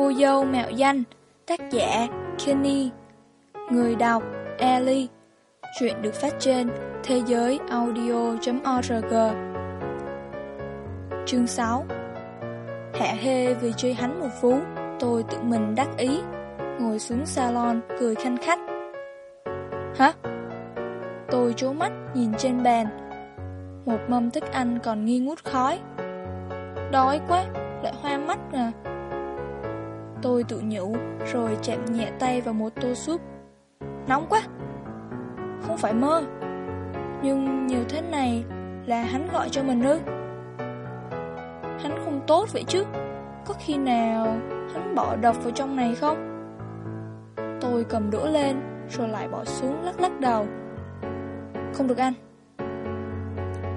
Cô dâu mạo danh, Tác giả Kenny, Người đọc Ellie. Chuyện được phát trên thế giới audio.org Chương 6 Hạ hê vì chơi hắn một vú, Tôi tự mình đắc ý, Ngồi xuống salon cười khanh khách. Hả? Tôi trố mắt nhìn trên bàn. Một mâm thức ăn còn nghi ngút khói. Đói quá, Lại hoa mắt à. Tôi tự nhủ, Rồi chạm nhẹ tay vào một tô súp. Nóng quá. Không phải mơ. Nhưng nhiều thế này Là hắn gọi cho mình ư? Hắn không tốt vậy chứ? Có khi nào Hắn bỏ độc vào trong này không? Tôi cầm đũa lên, Rồi lại bỏ xuống lắc lắc đầu. Không được ăn.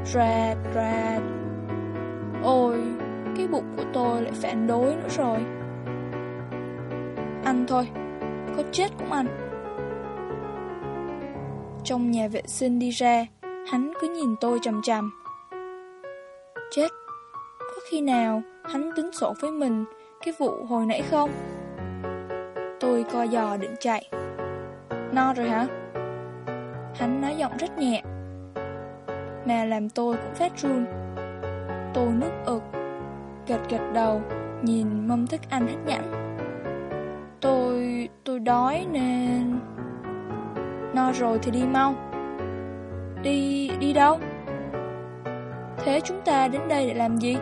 Rạt rạt Ôi, Cái bụng của tôi lại phản đối nữa rồi. Ăn thôi. Có chết cũng ăn. Trong nhà vệ sinh đi ra, Hắn cứ nhìn tôi chầm chầm Chết, Có khi nào hắn tính sổ với mình Cái vụ hồi nãy không? Tôi co giò định chạy. No rồi hả? Hắn nói giọng rất nhẹ. Mà làm tôi cũng phát run. Tôi nước ực, Gật gật đầu, Nhìn mâm thức ăn hết nhãn Tôi... tôi đói nên... No rồi thì đi mau Đi... đi đâu? Thế chúng ta đến đây để làm gì?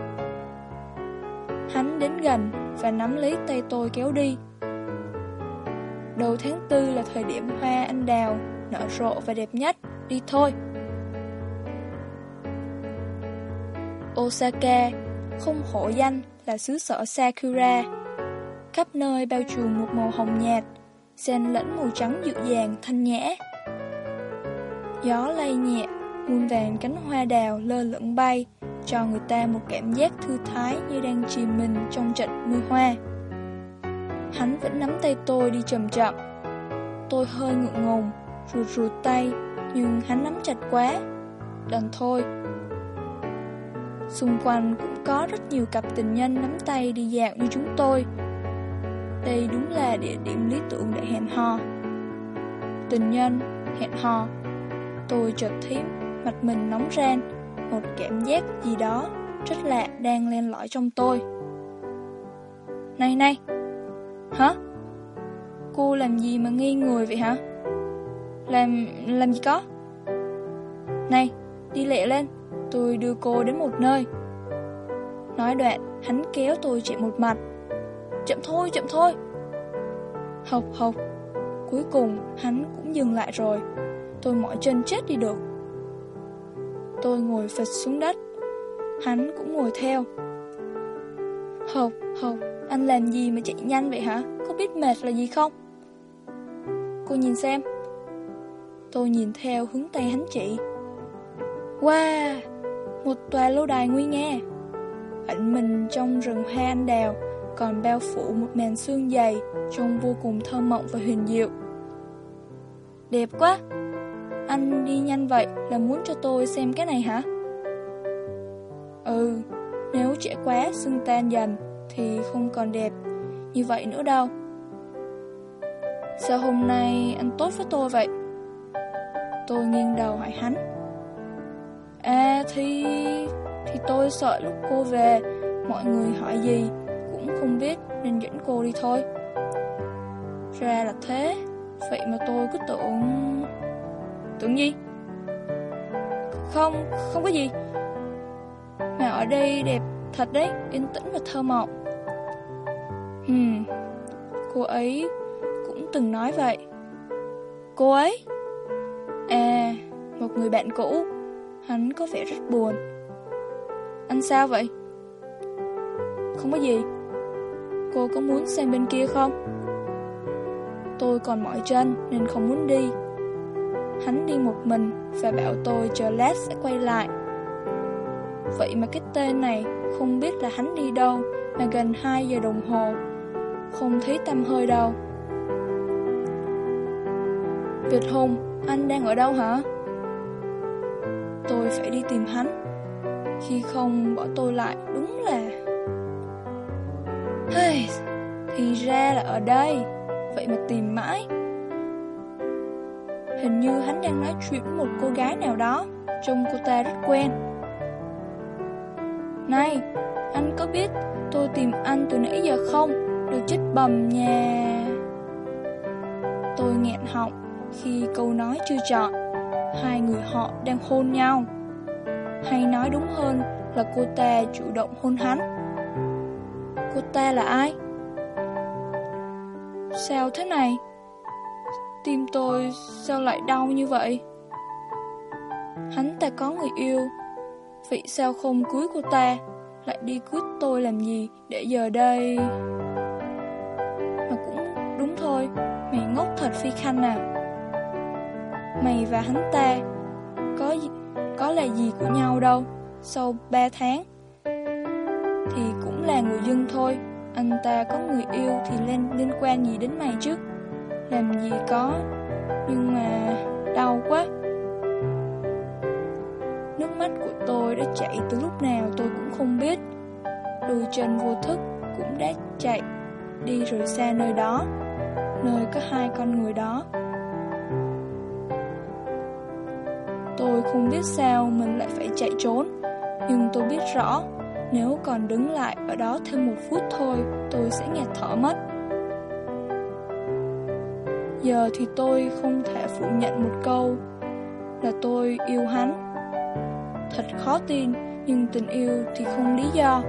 Hắn đến gần và nắm lấy tay tôi kéo đi Đầu tháng tư là thời điểm hoa anh đào nở rộ và đẹp nhất, đi thôi. Osaka không hổ danh là xứ sở Sakura. Khắp nơi bao trùm một màu hồng nhạt, xen lẫn màu trắng dịu dàng thanh nhã. Gió lay nhẹ, muôn vàng cánh hoa đào lơ lửng bay, cho người ta một cảm giác thư thái như đang chìm mình trong trận mưa hoa. Hắn vẫn nắm tay tôi đi chậm chậm Tôi hơi ngượng ngùng Rụt rụt tay Nhưng hắn nắm chặt quá Đành thôi Xung quanh cũng có rất nhiều cặp tình nhân nắm tay đi dạo như chúng tôi đây đúng là địa điểm lý tưởng để hẹn hò Tình nhân, hẹn hò Tôi chợt thấy mặt mình nóng ran Một cảm giác gì đó rất lạ đang len lỏi trong tôi Này này Hả? Cô làm gì mà nghi người vậy hả? Làm... làm gì có? Này, đi lẹ lên, tôi đưa cô đến một nơi. Nói đoạn, hắn kéo tôi chạy một mặt. Chậm thôi, chậm thôi. Học, học. Cuối cùng, hắn cũng dừng lại rồi. Tôi mỏi chân chết đi được. Tôi ngồi phịch xuống đất. Hắn cũng ngồi theo. Học, học. Anh làm gì mà chạy nhanh vậy hả? Có biết mệt là gì không? Cô nhìn xem Tôi nhìn theo hướng tay hắn chị Wow Một tòa lâu đài nguy nga Ẩn mình trong rừng hoa anh đào còn bao phủ một màn xương dày Trông vô cùng thơ mộng và huyền diệu Đẹp quá Anh đi nhanh vậy là muốn cho tôi xem cái này hả? Ừ Nếu trễ quá xương tan dần thì không còn đẹp như vậy nữa đâu. Sao hôm nay anh tốt với tôi vậy? Tôi nghiêng đầu hỏi hắn. À thì... thì tôi sợ lúc cô về, mọi người hỏi gì cũng không biết nên dẫn cô đi thôi. Ra là thế, vậy mà tôi cứ tưởng... Tưởng gì? Không, không có gì. Mà ở đây đẹp thật đấy, yên tĩnh và thơ mộng. Hmm, cô ấy cũng từng nói vậy. Cô ấy? À, một người bạn cũ. Hắn có vẻ rất buồn. Anh sao vậy? Không có gì. Cô có muốn xem bên kia không? Tôi còn mỏi chân nên không muốn đi. Hắn đi một mình và bảo tôi chờ lát sẽ quay lại. Vậy mà cái tên này không biết là hắn đi đâu mà gần 2 giờ đồng hồ không thấy tâm hơi đâu Việt Hùng, anh đang ở đâu hả? Tôi phải đi tìm hắn Khi không bỏ tôi lại đúng là hey, Thì ra là ở đây. Vậy mà tìm mãi. Hình như hắn đang nói chuyện với một cô gái nào đó Trông cô ta rất quen. Này, anh có biết tôi tìm anh từ nãy giờ không? Được chết bầm nhà Tôi nghẹn họng khi câu nói chưa chọn Hai người họ đang hôn nhau. Hay nói đúng hơn là cô ta chủ động hôn hắn. Cô ta là ai? Sao thế này? Tim tôi sao lại đau như vậy? Hắn ta có người yêu Vậy sao không cưới cô ta Lại đi cưới tôi làm gì Để giờ đây Mà cũng đúng thôi, Mày ngốc thật phi khanh à Mày và hắn ta Có có là gì của nhau đâu, Sau 3 tháng thì cũng là người dân thôi. Anh ta có người yêu Thì lên liên quan gì đến mày chứ? Làm gì có. Nhưng mà Đau quá. Nước mắt của tôi đã chảy từ lúc nào tôi cũng không biết. Đôi chân vô thức cũng đã chạy Đi rồi xa nơi đó, Nơi có hai con người đó. Tôi không biết sao mình lại phải chạy trốn, Nhưng tôi biết rõ nếu còn đứng lại ở đó thêm một phút thôi, Tôi sẽ nghẹt thở mất. Giờ thì tôi không thể phủ nhận một câu Là tôi yêu hắn. Thật khó tin, Nhưng tình yêu thì không lý do.